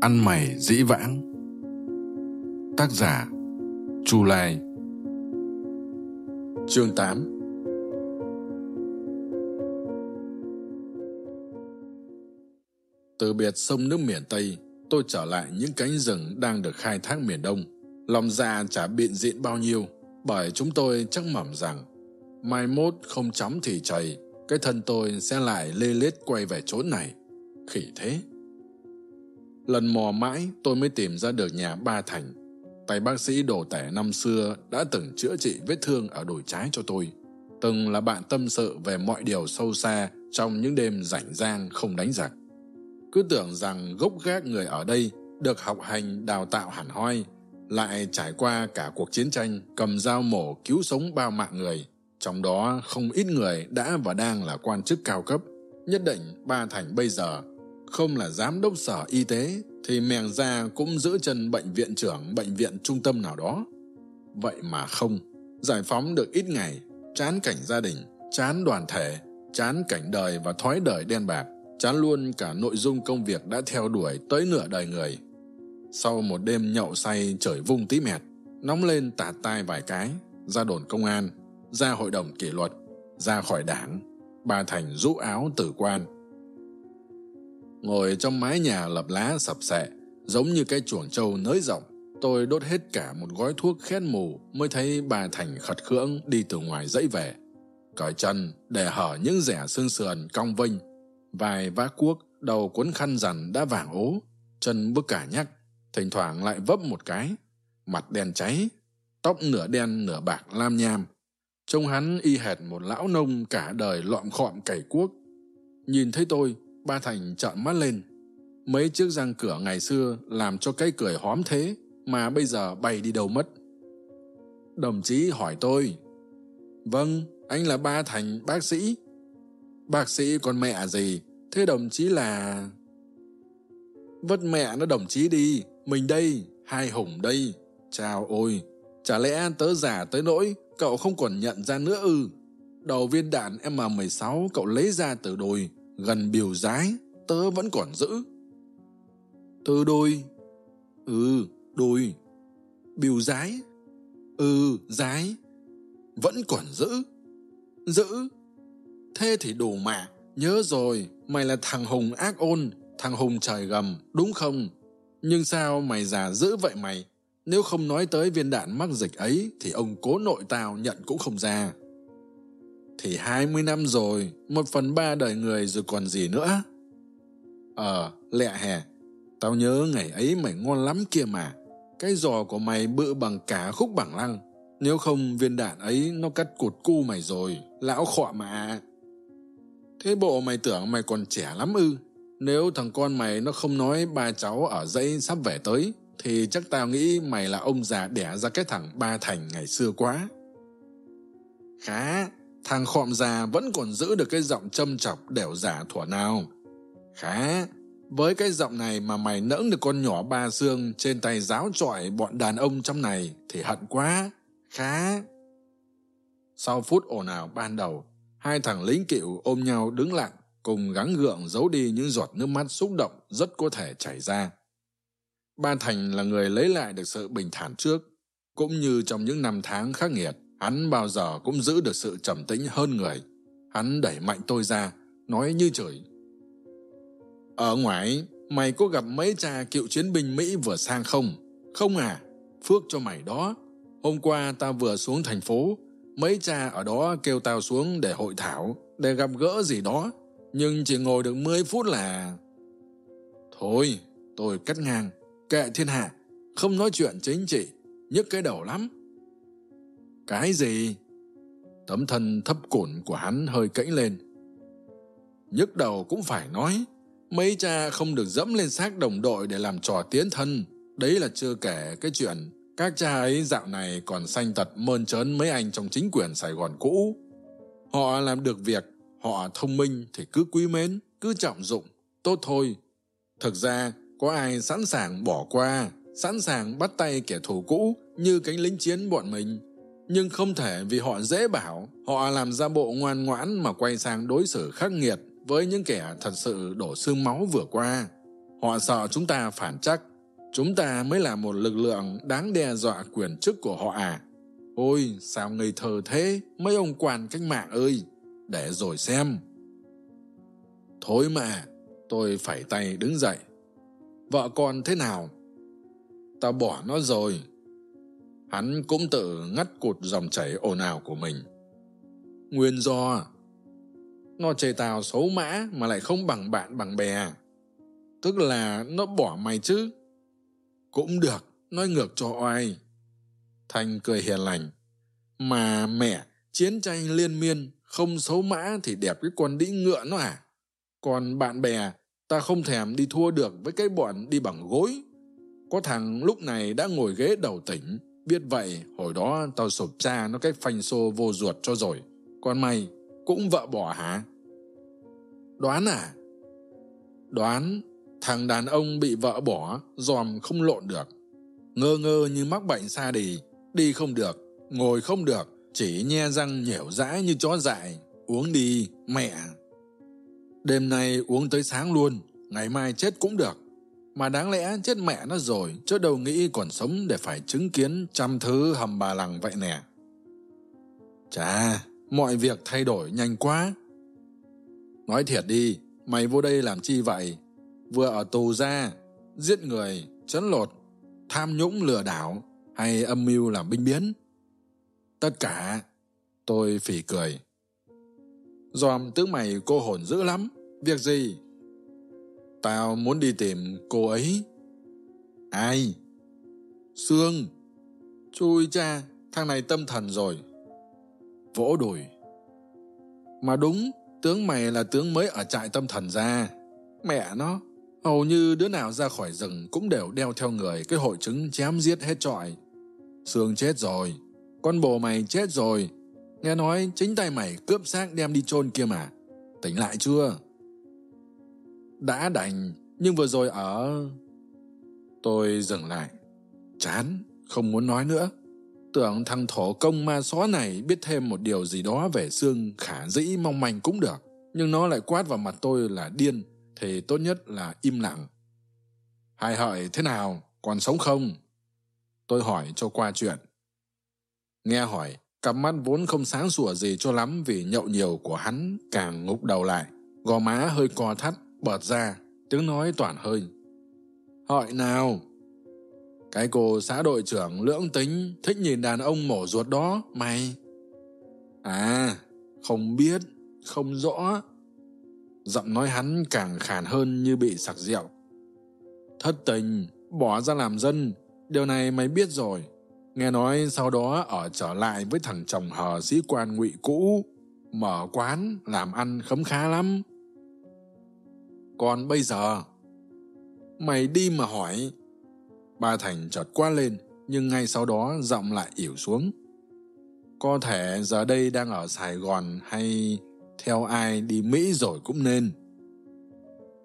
ăn mày dĩ vãng. Tác giả, chu lai. Chương 8 từ biệt sông nước miền tây, tôi trở lại những cánh rừng đang được khai thác miền đông. Lòng dạ chả biện diện bao nhiêu, bởi chúng tôi chắc mẩm rằng, mai mốt không chóng thì chầy cái thân tôi sẽ lại lê lết quay về chỗ này. Khỉ thế lần mò mãi, tôi mới tìm ra được nhà ba thành. Tay bác sĩ đồ tẻ năm xưa đã từng chữa trị vết thương ở đùi trái cho tôi. Từng là bạn tâm sự về mọi điều sâu xa trong những đêm rảnh rang không đánh giặc. Cứ tưởng rằng gốc gác người ở đây được học hành, đào tạo hẳn hoi, lại trải qua cả cuộc chiến tranh, cầm dao mổ cứu sống bao mạng người. Trong đó không ít người đã và đang là quan chức cao cấp, nhất định ba thành bây giờ không là giám đốc sở y tế, thì mèng ra cũng giữ chân bệnh viện trưởng, bệnh viện trung tâm nào đó. Vậy mà không. Giải phóng được ít ngày, chán cảnh gia đình, chán đoàn thể, chán cảnh đời và thói đời đen bạc, chán luôn cả nội dung công việc đã theo đuổi tới nửa đời người. Sau một đêm nhậu say trời vung tí mẹt, nóng lên tạt tai vài cái, ra đồn công an, ra hội đồng kỷ luật, ra khỏi đảng. Bà thành rũ áo tử quan ngồi trong mái nhà lập lá sập sệ, giống như cái chuồng trâu nới rộng, tôi đốt hết cả một gói thuốc khét mù mới thấy bà thành khật khưỡng đi từ ngoài dãy về. Cởi chân để hở những rẻ xương sườn cong vênh, vài vác cuốc, đầu cuốn khăn rằn đã vàng ố, chân bước cả nhắc thỉnh thoảng lại vấp một cái, mặt đen cháy, tóc nửa đen nửa bạc lam nham. Trông hắn y hệt một lão nông cả đời lọm khọm cày cuốc. Nhìn thấy tôi ba thành trợn mắt lên. Mấy chiếc răng cửa ngày xưa làm cho cái cười hóm thế mà bây giờ bay đi đâu mất. Đồng chí hỏi tôi vâng anh là ba thành bác sĩ. Bác sĩ con mẹ gì? Thế đồng chí là vất mẹ nó đồng chí đi, mình đây, hai hùng đây. Chào ôi, chả lẽ tớ giả tới nỗi cậu không còn nhận ra nữa ư? Đầu viên đạn m 16 cậu lấy ra từ đồi gần biểu giái tớ vẫn còn giữ. Tớ đôi. Ừ đôi. Biểu giái ừ giái vẫn còn giữ. Giữ. Thế thì đủ mà nhớ rồi, mày là thằng hùng ác ôn, thằng hùng trời gầm, đúng không? Nhưng sao mày già dữ vậy mày? Nếu không nói tới viên đạn mắc dịch ấy, thì ông cố nội tao nhận cũng không ra thì hai mươi năm rồi, một phần ba đời người rồi còn gì nữa? Ờ lẹ hè, tao nhớ ngày ấy mày ngon lắm kia mà. Cái giò của mày bự bằng cả khúc bằng lăng. Nếu không, viên đạn ấy nó cắt cụt cu mày rồi, lão khọ mà. Thế bộ mày tưởng mày còn trẻ lắm ư? Nếu thằng con mày nó không nói ba cháu ở dãy sắp về tới, thì chắc tao nghĩ mày là ông già đẻ ra cái thằng ba thành ngày xưa quá. Khá thằng khọm già vẫn còn giữ được cái giọng châm chọc đẻo giả thuở nào. Khá, với cái giọng này mà mày nỡng được con nhỏ ba xương trên tay giáo trọi bọn đàn ông trong này thì hận quá. Khá. Sau phút ồn ào ban đầu, hai thằng lính cựu ôm nhau đứng lặng cùng gắng gượng giấu đi những giọt nước mắt xúc động rất có thể chảy ra. Ba thành là người lấy lại được sự bình thản trước, cũng như trong những năm tháng khắc nghiệt hắn bao giờ cũng giữ được sự trầm tĩnh hơn người. Hắn đẩy mạnh tôi ra, nói như chửi. Ở ngoài, mày có gặp mấy cha cựu chiến binh mỹ vừa sang không? Không à phước cho mày đó. Hôm qua tao vừa xuống thành phố, mấy cha ở đó kêu tao xuống để hội thảo, để gặp gỡ gì đó. Nhưng chỉ ngồi được mười phút là thôi, tôi cắt ngang. Kệ thiên hạ, không nói chuyện chính trị, nhức cái đầu lắm cái gì? Tấm thân thấp cổn của hắn hơi cẫy lên. Nhức đầu cũng phải nói, mấy cha không được dẫm lên xác đồng đội để làm trò tiến thân. Đấy là chưa kể cái chuyện các cha ấy dạo này còn sanh tật mơn trớn mấy anh trong chính quyền sài gòn cũ. Họ làm được việc, họ thông minh thì cứ quý mến, cứ trọng dụng, tốt thôi. Thực ra, có ai sẵn sàng bỏ qua, sẵn sàng bắt tay kẻ thù cũ như cánh lính chiến bọn mình? Nhưng không thể vì họ dễ bảo, họ làm ra bộ ngoan ngoãn mà quay sang đối xử khắc nghiệt với những kẻ thật sự đổ xương máu vừa qua. Họ sợ chúng ta phản chắc chúng ta mới là một lực lượng đáng đe dọa quyền chức của họ à. Ôi, sao ngây thơ thế, mấy ông quan cách mạng ơi, để rồi xem. Thôi mà, tôi phải tay đứng dậy. Vợ con thế nào? Ta bỏ nó rồi hắn cũng tự ngắt cụt dòng chảy ồn ào của mình. Nguyên do, nó chê tao xấu mã mà lại không bằng bạn bằng bè. Tức là nó bỏ mày chứ. Cũng được, nói ngược cho oai. Thanh cười hiền lành. Mà mẹ, chiến tranh liên miên, không xấu mã thì đẹp cái con đĩ ngựa nó à? Còn bạn bè, ta không thèm đi thua được với cái bọn đi bằng gối. Có thằng lúc này đã ngồi ghế đầu tỉnh biết vậy, hồi đó tao sụp cha nó cách phanh xô vô ruột cho rồi. Còn mày cũng vợ bỏ hả? Đoán à? Đoán, thằng đàn ông bị vợ bỏ dòm không lộn được. Ngơ ngơ như mắc bệnh xa đi đi không được, ngồi không được, chỉ nhe răng nhẻo dãi như chó dại, uống đi, mẹ. Đêm nay uống tới sáng luôn, ngày mai chết cũng được mà đáng lẽ chết mẹ nó rồi chứ đâu nghĩ còn sống để phải chứng kiến trăm thứ hầm bà lằng vậy nè. Chà, mọi việc thay đổi nhanh quá. Nói thiệt đi, mày vô đây làm chi vậy? Vừa ở tù ra, giết người, chấn lột, tham nhũng lừa đảo, hay âm mưu làm binh biến? Tất cả, tôi phỉ cười. Dòm tướng mày cô hồn dữ lắm, việc gì? Tao muốn đi tìm cô ấy. Ai? Sương. Chui cha, thằng này tâm thần rồi. Vỗ đùi. Mà đúng, tướng mày là tướng mới ở trại tâm thần ra. Mẹ nó, hầu như đứa nào ra khỏi rừng cũng đều đeo theo người cái hội chứng chém giết hết trọi. Sương chết rồi. Con bồ mày chết rồi. Nghe nói chính tay mày cướp xác đem đi chôn kia mà. Tỉnh lại chưa? Đã đành, nhưng vừa rồi ở, tôi dừng lại. Chán, không muốn nói nữa. Tưởng thằng thổ công ma xó này biết thêm một điều gì đó về xương khả dĩ mong manh cũng được, nhưng nó lại quát vào mặt tôi là điên, thì tốt nhất là im lặng. Hai hợi, thế nào? Còn sống không? Tôi hỏi cho qua chuyện. Nghe hỏi, cặp mắt vốn không sáng sủa gì cho lắm vì nhậu nhiều của hắn càng ngục đầu lại, gò má hơi co thắt bợt ra, tiếng nói toàn hơi. Hỏi nào? Cái cô xã đội trưởng lưỡng tính thích nhìn đàn ông mổ ruột đó, mày. À không biết, không rõ. Giọng nói hắn càng khàn hơn như bị sặc rượu. Thất tình, bỏ ra làm dân, điều này mày biết rồi. Nghe nói sau đó ở trở lại với thằng chồng hờ sĩ quan ngụy cũ, mở quán làm ăn khấm khá lắm còn bây giờ? Mày đi mà hỏi. Ba thành chợt qua lên, nhưng ngay sau đó giọng lại ỉu xuống. Có thể giờ đây đang ở sài gòn hay theo ai đi mỹ rồi cũng nên.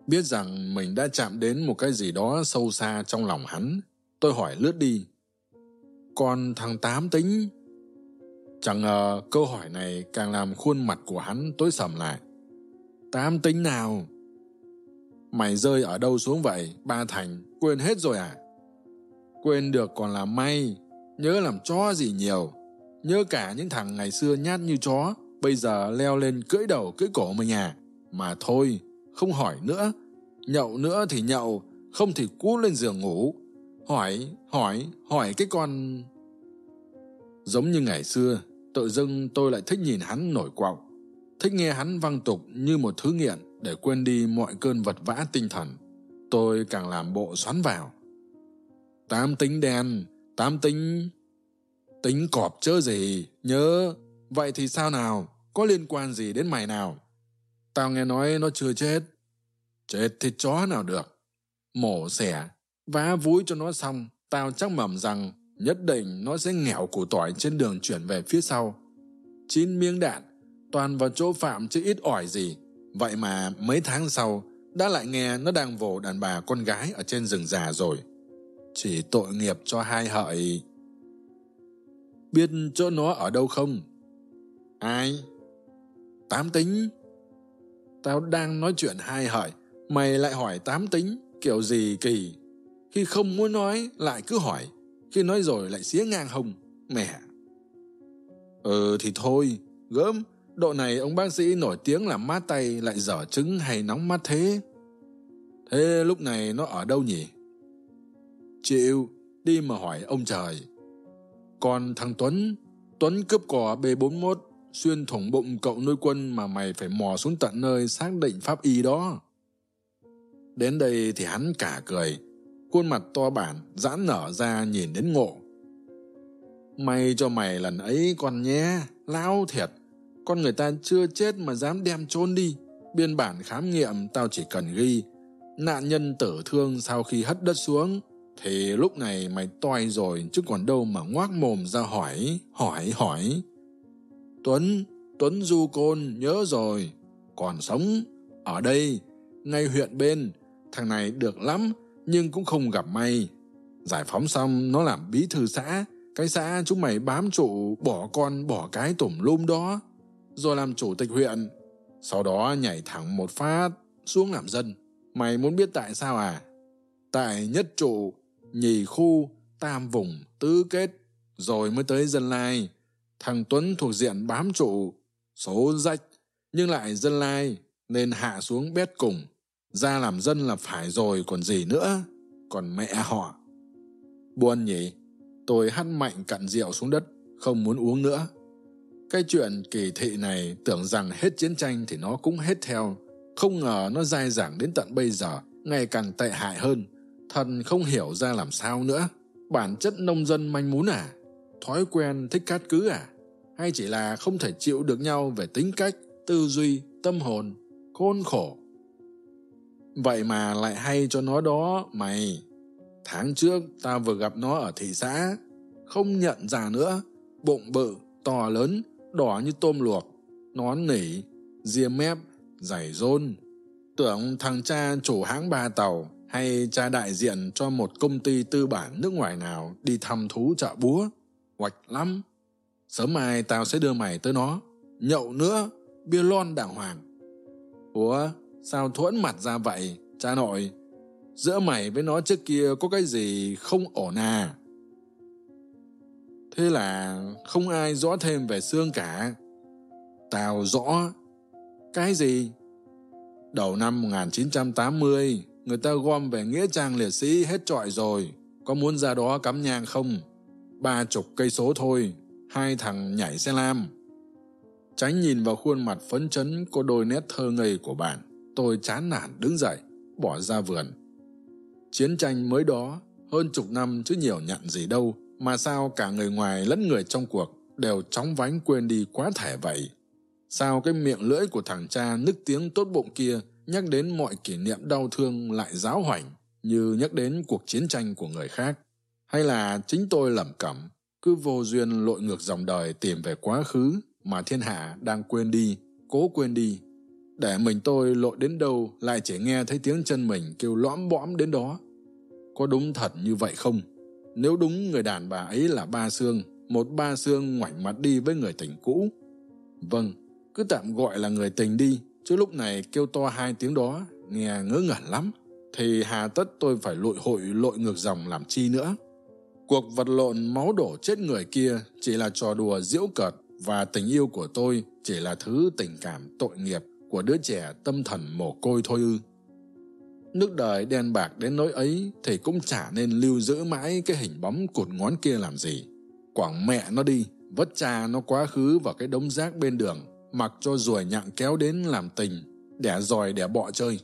Biết rằng mình đã chạm đến một cái gì đó sâu xa trong lòng hắn. Tôi hỏi lướt đi. Còn thằng tám tính. Chẳng ngờ câu hỏi này càng làm khuôn mặt của hắn tối sầm lại. Tám tính nào? Mày rơi ở đâu xuống vậy, ba thành? Quên hết rồi à? Quên được còn là may. Nhớ làm chó gì nhiều. Nhớ cả những thằng ngày xưa nhát như chó, bây giờ leo lên cưỡi đầu cưỡi cổ mình à? Mà thôi, không hỏi nữa. Nhậu nữa thì nhậu, không thì cú lên giường ngủ. Hỏi hỏi hỏi cái con giống như ngày xưa, tự dưng tôi lại thích nhìn hắn nổi quạo. Thích nghe hắn văng tục như một thứ nghiện để quên đi mọi cơn vật vã tinh thần. Tôi càng làm bộ xoắn vào. Tám tính đen, tám tính tính cọp chớ gì, nhớ. Vậy thì sao nào? Có liên quan gì đến mày nào? Tao nghe nói nó chưa chết. Chết thì chó nào được. Mổ xẻ, vá vúi cho nó xong, tao chắc mầm rằng nhất định nó sẽ nghèo củ tỏi trên đường chuyển về phía sau. Chín miếng đạn, toàn vào chỗ phạm chứ ít ỏi gì vậy mà mấy tháng sau, đã lại nghe nó đang vồ đàn bà con gái ở trên rừng già rồi. Chỉ tội nghiệp cho hai hợi. Biết chỗ nó ở đâu không? Ai? Tám tính. Tao đang nói chuyện hai hợi, mày lại hỏi tám tính, kiểu gì kỳ? Khi không muốn nói, lại cứ hỏi. Khi nói rồi lại xía ngang hông. Mẹ. Ừ thì thôi, gớm độ này ông bác sĩ nổi tiếng là mát tay lại dở trứng hay nóng mắt thế. Thế lúc này nó ở đâu nhỉ? Chịu đi mà hỏi ông trời. Còn thằng tuấn tuấn cướp cò b 41 xuyên thủng bụng cậu nuôi quân mà mày phải mò xuống tận nơi xác định pháp y đó. Đến đây thì hắn cả cười, khuôn mặt to bản, giãn nở ra nhìn đến ngộ. May cho mày lần ấy con nhé, lão thiệt con người ta chưa chết mà dám đem chôn đi. Biên bản khám nghiệm tao chỉ cần ghi, nạn nhân tử thương sau khi hất đất xuống. Thì lúc này mày toi rồi, chứ còn đâu mà ngoác mồm ra hỏi hỏi hỏi. Tuấn tuấn du côn, nhớ rồi. Còn sống, ở đây, ngay huyện bên. Thằng này được lắm, nhưng cũng không gặp may. Giải phóng xong, nó làm bí thư xã. Cái xã chúng mày bám trụ, bỏ con, bỏ cái tủm lum đó rồi làm chủ tịch huyện. Sau đó nhảy thẳng một phát xuống làm dân. Mày muốn biết tại sao à? Tại nhất trụ, nhì khu, tam vùng, tứ kết. Rồi mới tới dân lai. Thằng tuấn thuộc diện bám trụ, số rách, nhưng lại dân lai, nên hạ xuống bét cùng. Ra làm dân là phải rồi còn gì nữa, còn mẹ họ. Buồn nhỉ, tôi hắt mạnh cặn rượu xuống đất, không muốn uống nữa cái chuyện kỳ thị này, tưởng rằng hết chiến tranh thì nó cũng hết theo. Không ngờ nó dai dẳng đến tận bây giờ, ngày càng tệ hại hơn. Thần không hiểu ra làm sao nữa. Bản chất nông dân manh mún à? Thói quen thích cát cứ à? Hay chỉ là không thể chịu được nhau về tính cách, tư duy, tâm hồn? Khôn khổ. Vậy mà lại hay cho nó đó, mày. Tháng trước ta vừa gặp nó ở thị xã. Không nhận ra nữa. Bụng bự, to lớn đỏ như tôm luộc, nón nỉ, ria mép, giày rôn tưởng thằng cha chủ hãng ba tàu hay cha đại diện cho một công ty tư bản nước ngoài nào đi thăm thú chợ búa, hoạch lắm. Sớm mai tao sẽ đưa mày tới nó. Nhậu nữa, bia lon đàng hoàng. Ủa, sao thuẫn mặt ra vậy, cha nội? Giữa mày với nó trước kia có cái gì không ổn à? Thế là không ai rõ thêm về xương cả. Tao rõ cái gì? Đầu năm 1980, người ta gom về nghĩa trang liệt sĩ hết trọi rồi. Có muốn ra đó cắm nhang không? Ba chục cây số thôi hai thằng nhảy xe lam. Tránh nhìn vào khuôn mặt phấn chấn có đôi nét thơ ngây của bạn tôi chán nản đứng dậy bỏ ra vườn. Chiến tranh mới đó hơn chục năm chứ nhiều nhận gì đâu mà sao cả người ngoài lẫn người trong cuộc đều chóng vánh quên đi quá thể vậy? Sao cái miệng lưỡi của thằng cha nức tiếng tốt bụng kia nhắc đến mọi kỷ niệm đau thương lại giáo hoảnh như nhắc đến cuộc chiến tranh của người khác? Hay là chính tôi lẩm cẩm, cứ vô duyên lội ngược dòng đời tìm về quá khứ mà thiên hạ đang quên đi, cố quên đi? Để mình tôi lội đến đâu lại chỉ nghe thấy tiếng chân mình kêu lõm bõm đến đó? Có đúng thật như vậy không? Nếu đúng, người đàn bà ấy là ba xương một ba xương ngoảnh mặt đi với người tình cũ. Vâng cứ tạm gọi là người tình đi, chứ lúc này kêu to hai tiếng đó, nghe ngớ ngẩn lắm. Thì hà tất tôi phải lội hội lội ngược dòng làm chi nữa. Cuộc vật lộn máu đổ chết người kia chỉ là trò đùa diễu cợt, và tình yêu của tôi chỉ là thứ tình cảm tội nghiệp của đứa trẻ tâm thần mồ côi thôi ư nước đời đen bạc đến nỗi ấy thì cũng chả nên lưu giữ mãi cái hình bóng cụt ngón kia làm gì. Quảng mẹ nó đi, vất cha nó quá khứ vào cái đống rác bên đường, mặc cho ruồi nhặng kéo đến làm tình, đẻ dòi đẻ bọ chơi.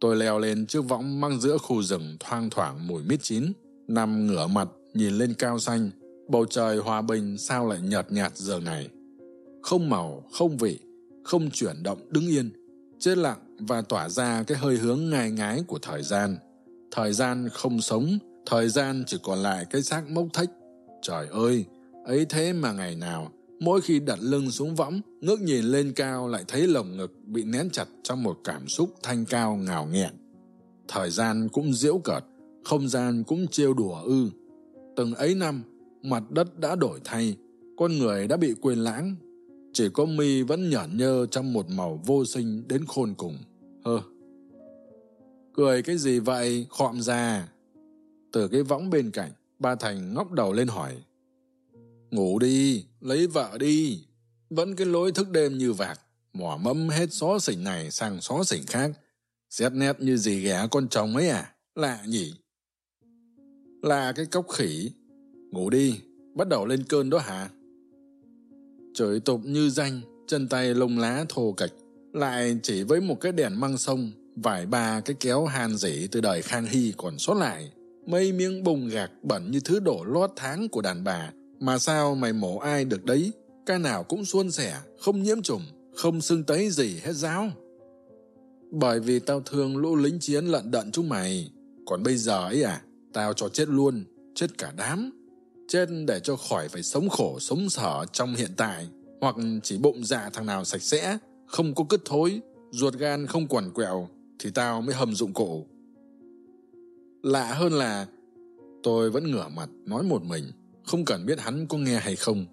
Tôi leo lên chiếc võng mang giữa khu rừng thoang thoảng mùi mít chín, nằm ngửa mặt, nhìn lên cao xanh, bầu trời hòa bình sao lại nhợt nhạt giờ này. Không màu, không vị, không chuyển động, đứng yên chết lặng và tỏa ra cái hơi hướng ngai ngái của thời gian. Thời gian không sống, thời gian chỉ còn lại cái xác mốc thách. Trời ơi, ấy thế mà ngày nào, mỗi khi đặt lưng xuống võng, ngước nhìn lên cao lại thấy lồng ngực bị nén chặt trong một cảm xúc thanh cao ngào nghẹn. Thời gian cũng diễu cợt, không gian cũng trêu đùa ư. Từng ấy năm, mặt đất đã đổi thay, con người đã bị quên lãng chỉ có mi vẫn nhởn nhơ trong một màu vô sinh đến khôn cùng. Hơ. Cười cái gì vậy, khọm ra từ cái võng bên cạnh, ba thành ngóc đầu lên hỏi. Ngủ đi, lấy vợ đi. Vẫn cái lối thức đêm như vạc mỏ mẫm hết xó xỉnh này sang xó xỉnh khác. Xét nét như gì ghẻ con chồng ấy à lạ nhỉ? Là cái cốc khỉ. Ngủ đi, bắt đầu lên cơn đó hả? Trời tục như danh, chân tay lông lá thô kịch lại chỉ với một cái đèn măng sông, vài ba cái kéo hàn rỉ từ đời khang hy còn sót lại. Mấy miếng bùng gạc bẩn như thứ đổ lót tháng của đàn bà. Mà sao mày mổ ai được đấy? Ca nào cũng suôn sẻ, không nhiễm trùng, không xưng tấy gì hết giáo. Bởi vì tao thương lũ lính chiến lận đận chúng mày. Còn bây giờ ấy à tao cho chết luôn, chết cả đám chết để cho khỏi phải sống khổ, sống sở trong hiện tại, hoặc chỉ bụng dạ thằng nào sạch sẽ, không có cứt thối, ruột gan không quằn quẹo, thì tao mới hầm dụng cụ. Lạ hơn là, tôi vẫn ngửa mặt nói một mình, không cần biết hắn có nghe hay không.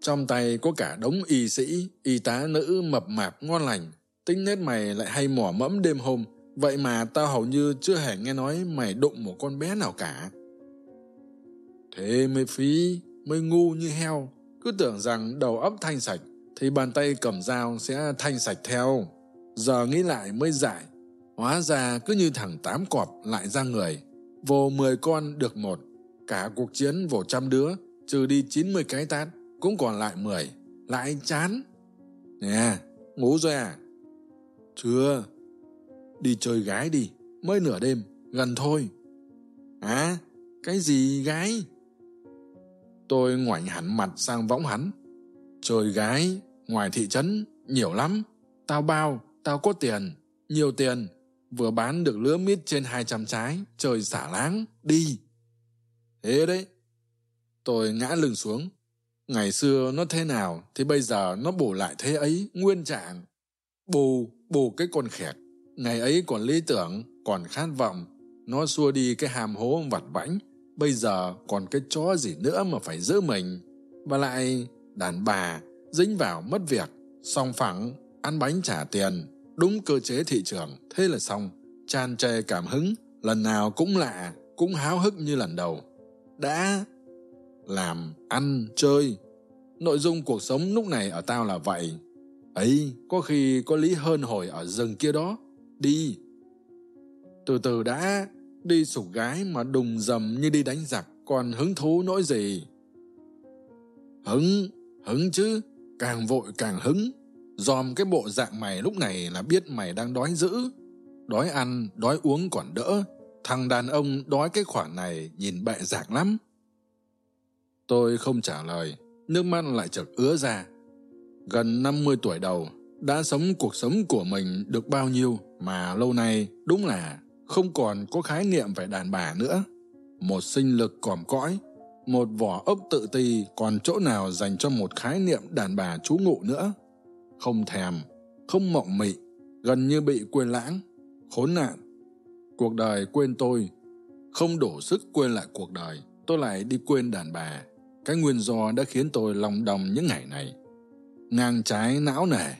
Trong tay có cả đống y sĩ, y tá nữ mập mạp ngon lành, tính nết mày lại hay mỏ mẫm đêm hôm, vậy mà tao hầu như chưa hề nghe nói mày đụng một con bé nào cả thế mới phí, mới ngu như heo. Cứ tưởng rằng đầu óc thanh sạch, thì bàn tay cầm dao sẽ thanh sạch theo. Giờ nghĩ lại mới dại. Hóa ra cứ như thằng tám cọp lại ra người. Vô mười con được một. Cả cuộc chiến vồ trăm đứa, trừ đi chín mươi cái tát, cũng còn lại mười. Lại chán. Nè, ngủ rồi à? Chưa. Đi chơi gái đi, mới nửa đêm, gần thôi. À cái gì gái? Tôi ngoảnh hẳn mặt sang võng hắn. Trời gái, ngoài thị trấn, nhiều lắm. Tao bao, tao có tiền, nhiều tiền. Vừa bán được lứa mít trên hai trăm trái, trời xả láng, đi. Thế đấy. Tôi ngã lưng xuống. Ngày xưa nó thế nào thì bây giờ nó bổ lại thế ấy, nguyên trạng. Bù bù cái con khẹt. Ngày ấy còn lý tưởng, còn khát vọng. Nó xua đi cái hàm hố vặt vãnh bây giờ còn cái chó gì nữa mà phải giữ mình? Và lại, đàn bà dính vào mất việc, song phẳng, ăn bánh trả tiền. Đúng cơ chế thị trường, thế là xong. Tràn trề cảm hứng, lần nào cũng lạ, cũng háo hức như lần đầu. Đã làm, ăn, chơi. Nội dung cuộc sống lúc này ở tao là vậy. Ấy, có khi có lý hơn hồi ở rừng kia đó. Đi. Từ từ đã đi sục gái mà đùng dầm như đi đánh giặc, còn hứng thú nỗi gì? Hứng hứng chứ, càng vội càng hứng. Dòm cái bộ dạng mày lúc này là biết mày đang đói dữ. Đói ăn, đói uống còn đỡ. Thằng đàn ông đói cái khoản này nhìn bệ dạng lắm. Tôi không trả lời, nước mắt lại chợt ứa ra. Gần năm mươi tuổi đầu, đã sống cuộc sống của mình được bao nhiêu mà lâu nay đúng là không còn có khái niệm về đàn bà nữa. Một sinh lực còm cõi, một vỏ ốc tự ti còn chỗ nào dành cho một khái niệm đàn bà trú ngụ nữa? Không thèm, không mộng mị, gần như bị quên lãng, khốn nạn. Cuộc đời quên tôi, không đủ sức quên lại cuộc đời, tôi lại đi quên đàn bà. Cái nguyên do đã khiến tôi lòng đồng những ngày này. Ngang trái não nề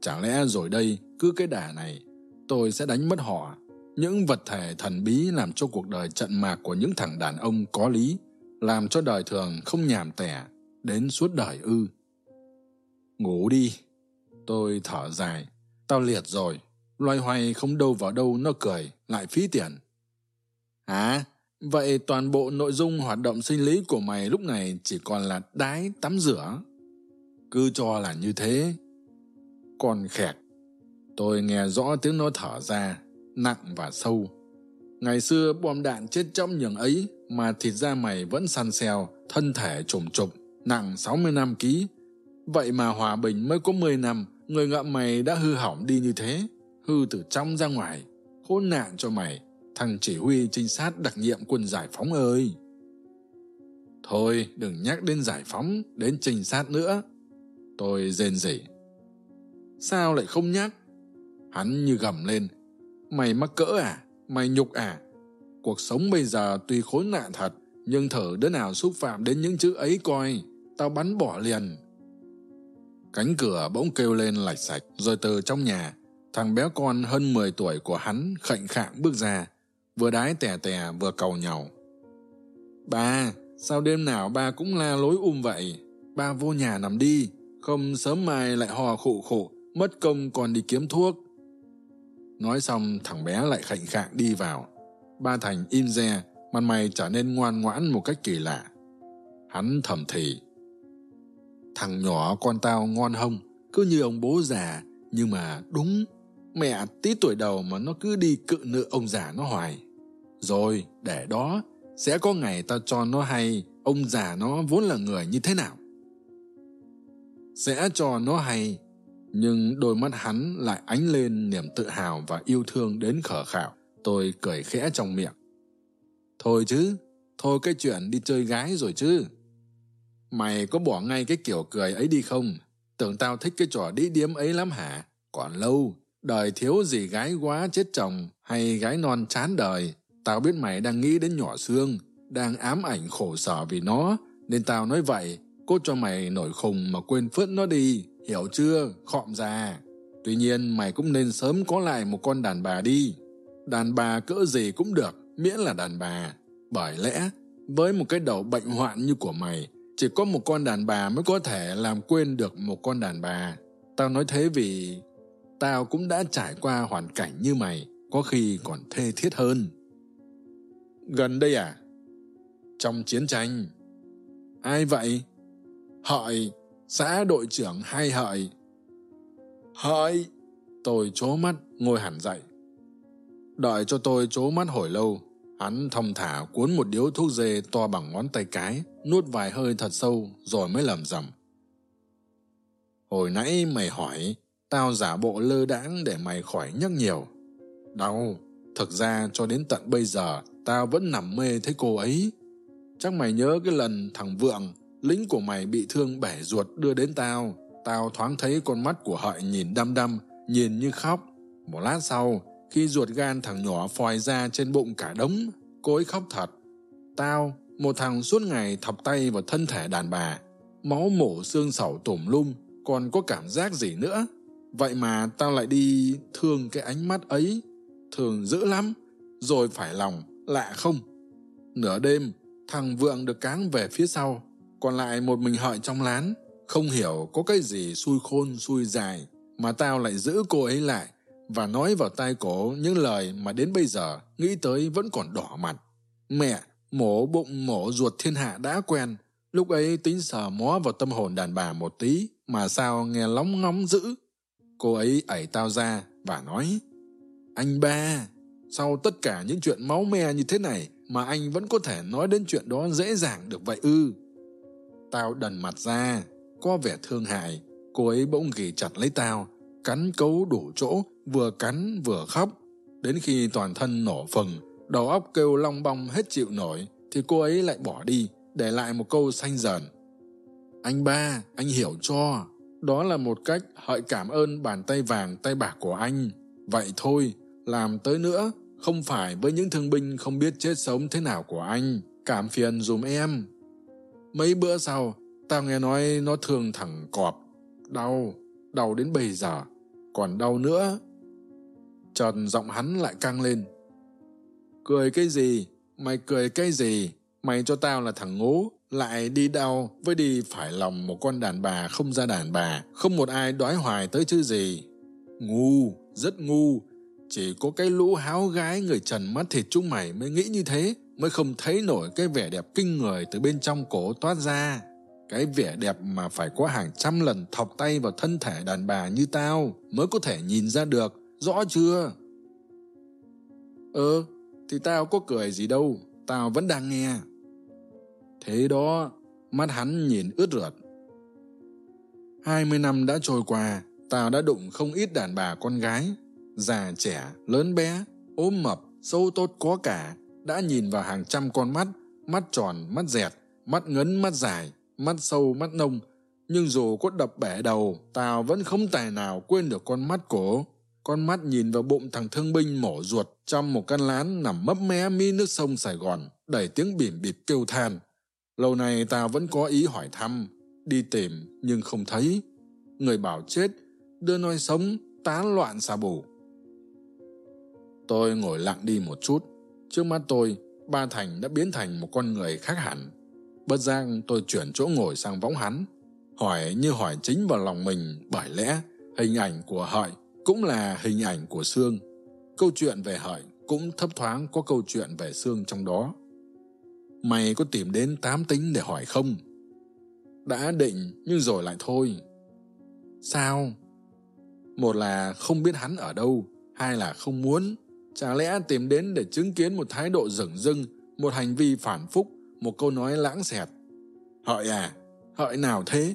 chẳng lẽ rồi đây cứ cái đà này, tôi sẽ đánh mất họ những vật thể thần bí làm cho cuộc đời trận mạc của những thằng đàn ông có lý, làm cho đời thường không nhàm tẻ đến suốt đời ư. Ngủ đi, tôi thở dài. Tao liệt rồi, loay hoay không đâu vào đâu, nó cười lại phí tiền. Hả? Vậy toàn bộ nội dung hoạt động sinh lý của mày lúc này chỉ còn là đái tắm rửa. Cứ cho là như thế. Còn khẹt. Tôi nghe rõ tiếng nó thở ra nặng và sâu. Ngày xưa, bom đạn chết chóc nhường ấy mà thịt da mày vẫn săn xèo thân thể trùm trục nặng sáu mươi năm ký. Vậy mà hòa bình mới có mười năm, người ngợm mày đã hư hỏng đi như thế, hư từ trong ra ngoài, khốn nạn cho mày. Thằng chỉ huy trinh sát đặc nhiệm quân giải phóng ơi. Thôi, đừng nhắc đến giải phóng, đến trinh sát nữa. Tôi rên rỉ. Sao lại không nhắc? Hắn như gầm lên mày mắc cỡ à mày nhục à cuộc sống bây giờ tuy khốn nạn thật nhưng thử đứa nào xúc phạm đến những chữ ấy coi tao bắn bỏ liền cánh cửa bỗng kêu lên lạch sạch rồi từ trong nhà thằng bé con hơn 10 tuổi của hắn khệnh khạng bước ra, vừa đái tè tè vừa cầu nhau. Ba, sao đêm nào ba cũng la lối um vậy? Ba vô nhà nằm đi, không sớm mai lại hò khụ khụ, mất công còn đi kiếm thuốc. Nói xong thằng bé lại khệnh khạng đi vào. Ba Thành im re, mặt mày trở nên ngoan ngoãn một cách kỳ lạ. Hắn thầm thì. Thằng nhỏ con tao ngon hông, cứ như ông bố già, nhưng mà đúng, mẹ tí tuổi đầu mà nó cứ đi cự nữ ông già nó hoài. Rồi, để đó, sẽ có ngày tao cho nó hay ông già nó vốn là người như thế nào. Sẽ cho nó hay, nhưng đôi mắt hắn lại ánh lên niềm tự hào và yêu thương đến khở khạo. Tôi cười khẽ trong miệng. Thôi chứ, thôi cái chuyện đi chơi gái rồi chứ. Mày có bỏ ngay cái kiểu cười ấy đi không? Tưởng tao thích cái trò đĩ điếm ấy lắm hả? Còn lâu, đời thiếu gì gái quá chết chồng hay gái non chán đời. Tao biết mày đang nghĩ đến nhỏ xương, đang ám ảnh khổ sở vì nó, nên tao nói vậy, cốt cho mày nổi khùng mà quên phớt nó đi, hiểu chưa, khọm già. Tuy nhiên mày cũng nên sớm có lại một con đàn bà đi. Đàn bà cỡ gì cũng được, miễn là đàn bà. Bởi lẽ, với một cái đầu bệnh hoạn như của mày, chỉ có một con đàn bà mới có thể làm quên được một con đàn bà. Tao nói thế vì tao cũng đã trải qua hoàn cảnh như mày, có khi còn thê thiết hơn. Gần đây à? Trong chiến tranh. Ai vậy? Hợi, xã đội trưởng hay hợi. Hợi! Tôi chố mắt, ngồi hẳn dậy. Đợi cho tôi chố mắt hồi lâu, hắn thong thả cuốn một điếu thuốc dê to bằng ngón tay cái, nuốt vài hơi thật sâu rồi mới lầm rầm. Hồi nãy mày hỏi, tao giả bộ lơ đãng để mày khỏi nhắc nhiều. Đau, thực ra cho đến tận bây giờ tao vẫn nằm mê thấy cô ấy. Chắc mày nhớ cái lần thằng Vượng, lính của mày bị thương bẻ ruột đưa đến tao. Tao thoáng thấy con mắt của hợi nhìn đăm đăm, nhìn như khóc. Một lát sau, khi ruột gan thằng nhỏ phòi ra trên bụng cả đống, cô ấy khóc thật. Tao, một thằng suốt ngày thọc tay vào thân thể đàn bà, máu mổ xương sẩu tổm lum, còn có cảm giác gì nữa. Vậy mà tao lại đi thương cái ánh mắt ấy, thường dữ lắm, rồi phải lòng, lạ không? Nửa đêm, thằng Vượng được cáng về phía sau, còn lại một mình hợi trong lán, không hiểu có cái gì xui khôn xui dài, mà tao lại giữ cô ấy lại, và nói vào tai cổ những lời mà đến bây giờ nghĩ tới vẫn còn đỏ mặt. Mẹ, mổ bụng mổ ruột thiên hạ đã quen, lúc ấy tính sờ mó vào tâm hồn đàn bà một tí, mà sao nghe lóng ngóng dữ. Cô ấy ẩy tao ra và nói, Anh ba, sau tất cả những chuyện máu me như thế này mà anh vẫn có thể nói đến chuyện đó dễ dàng được vậy ư. Tao đần mặt ra, có vẻ thương hại, cô ấy bỗng ghì chặt lấy tao, cắn cấu đủ chỗ, vừa cắn vừa khóc. Đến khi toàn thân nổ phừng, đầu óc kêu long bong hết chịu nổi, thì cô ấy lại bỏ đi, để lại một câu xanh dần. Anh ba, anh hiểu cho. Đó là một cách hợi cảm ơn bàn tay vàng tay bạc của anh. Vậy thôi, làm tới nữa, không phải với những thương binh không biết chết sống thế nào của anh. Cảm phiền dùm em. Mấy bữa sau, tao nghe nói nó thương thằng cọp. Đau, đau đến bây giờ. Còn đau nữa. Chợt giọng hắn lại căng lên. Cười cái gì? Mày cười cái gì? Mày cho tao là thằng ngố, lại đi đau với đi phải lòng một con đàn bà không ra đàn bà, không một ai đói hoài tới chứ gì. Ngu, rất ngu, chỉ có cái lũ háo gái người trần mắt thịt chúng mày mới nghĩ như thế, mới không thấy nổi cái vẻ đẹp kinh người từ bên trong cổ toát ra. Cái vẻ đẹp mà phải có hàng trăm lần thọc tay vào thân thể đàn bà như tao mới có thể nhìn ra được, rõ chưa? Ơ, thì tao có cười gì đâu, tao vẫn đang nghe. Thế đó, mắt hắn nhìn ướt rượt. Hai mươi năm đã trôi qua, tao đã đụng không ít đàn bà con gái, già trẻ, lớn bé, ốm mập, sâu tốt có cả, đã nhìn vào hàng trăm con mắt, mắt tròn, mắt dẹt, mắt ngấn, mắt dài, mắt sâu, mắt nông. Nhưng dù có đập bẻ đầu, tao vẫn không tài nào quên được con mắt cổ. Con mắt nhìn vào bụng thằng thương binh mổ ruột trong một căn lán nằm mấp mé mi nước sông Sài Gòn, đẩy tiếng bìm bịp kêu than. Lâu nay tao vẫn có ý hỏi thăm, đi tìm nhưng không thấy. Người bảo chết, đưa nói sống, tán loạn xà bù. Tôi ngồi lặng đi một chút. Trước mắt tôi, ba Thành đã biến thành một con người khác hẳn. Bất giác tôi chuyển chỗ ngồi sang võng hắn, hỏi như hỏi chính vào lòng mình bởi lẽ hình ảnh của Hợi cũng là hình ảnh của xương Câu chuyện về Hợi cũng thấp thoáng có câu chuyện về xương trong đó. Mày có tìm đến tám tính để hỏi không? Đã định nhưng rồi lại thôi. Sao? Một là không biết hắn ở đâu, hai là không muốn. Chả lẽ tìm đến để chứng kiến một thái độ rửng rưng, một hành vi phản phúc, một câu nói lãng xẹt. Hợi à? Hợi nào thế?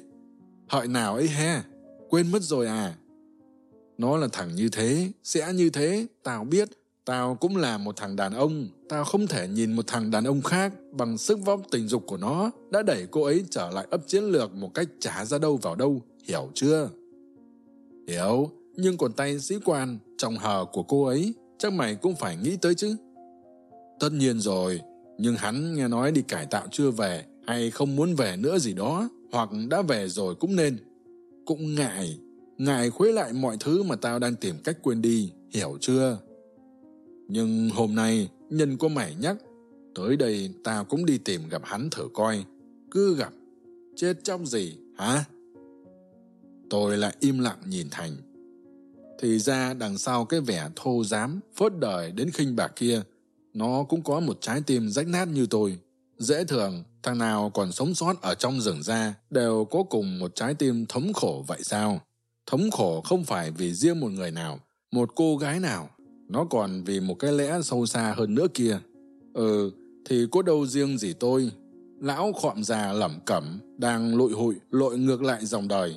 Hợi nào ấy ha? Quên mất rồi à? Nó là thằng như thế, sẽ như thế, tao biết. Tao cũng là một thằng đàn ông, tao không thể nhìn một thằng đàn ông khác bằng sức vóc tình dục của nó đã đẩy cô ấy trở lại ấp chiến lược một cách trả ra đâu vào đâu, hiểu chưa? Hiểu, nhưng còn tay sĩ quan, chồng hờ của cô ấy, chắc mày cũng phải nghĩ tới chứ. Tất nhiên rồi, nhưng hắn nghe nói đi cải tạo chưa về, hay không muốn về nữa gì đó, hoặc đã về rồi cũng nên. Cũng ngại, ngại khuấy lại mọi thứ mà tao đang tìm cách quên đi, hiểu chưa? Nhưng hôm nay, nhân có mày nhắc, tới đây tao cũng đi tìm gặp hắn thử coi. Cứ gặp, chết trong gì, hả? Tôi lại im lặng nhìn Thành. Thì ra đằng sau cái vẻ thô dám, phớt đời đến khinh bạc kia, nó cũng có một trái tim rách nát như tôi. Dễ thường, thằng nào còn sống sót ở trong rừng ra đều có cùng một trái tim thống khổ vậy sao? Thống khổ không phải vì riêng một người nào, một cô gái nào, nó còn vì một cái lẽ sâu xa hơn nữa kia. Ừ, thì có đâu riêng gì tôi. Lão khọm già lẩm cẩm, đang lội hụi, lội ngược lại dòng đời.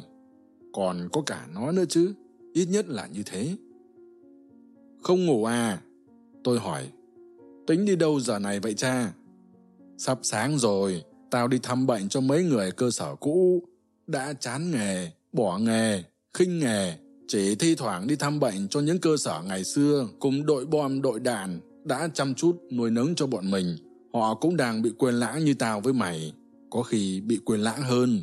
Còn có cả nó nữa chứ, ít nhất là như thế. Không ngủ à? Tôi hỏi. Tính đi đâu giờ này vậy cha? Sắp sáng rồi, tao đi thăm bệnh cho mấy người cơ sở cũ. Đã chán nghề, bỏ nghề, khinh nghề, chỉ thi thoảng đi thăm bệnh cho những cơ sở ngày xưa cùng đội bom đội đạn đã chăm chút nuôi nấng cho bọn mình. Họ cũng đang bị quên lãng như tao với mày, có khi bị quên lãng hơn.